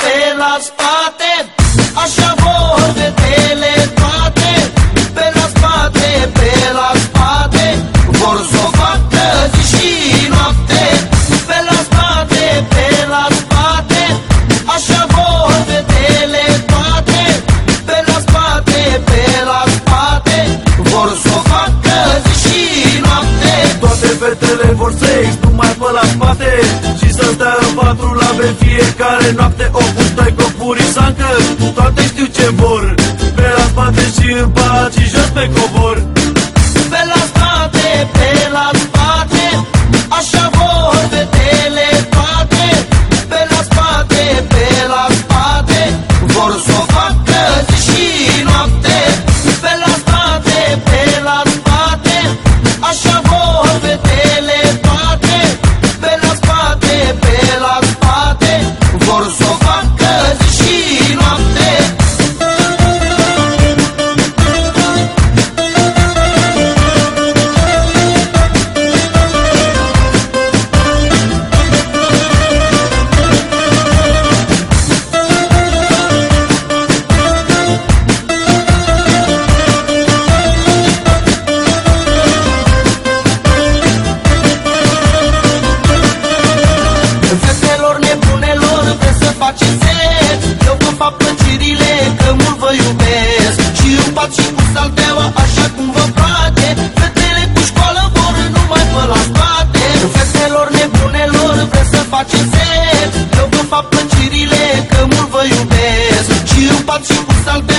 পেলাস পাতে অসব fiecare noapte O pustai cu purisancă Toate știu ce vor. Pe la spate și în pat și jos pe cobor iubesc. Și în pat și cu salteaua așa cum vă place Fetele cu școală vor numai pe la spate. Fetelor nebunelor vreți să faceți sex? Eu vă fac plăcerile că mult vă iubesc. Și în pat și cu salteaua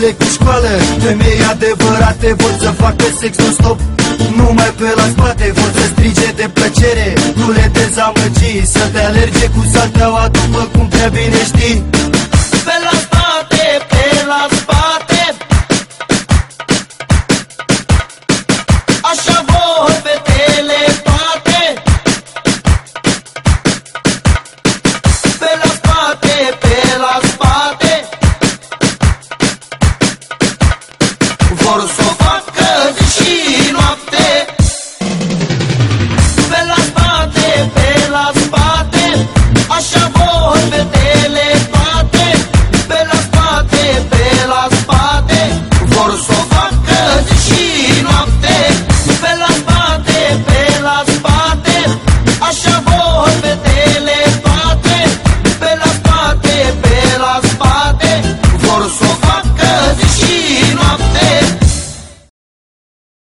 Femeile cu școală, femei adevărate Vor să facă sex non-stop. Numai pe la spate Vor să strige de plăcere. Nu le dezamăgi Să te alerge cu salteaua După cum prea bine știi Vor să o facă zi și noapte. Pe la spate, pe la spate Așa vor fetele toate. Pe la spate, pe la spate Vor să o facă zi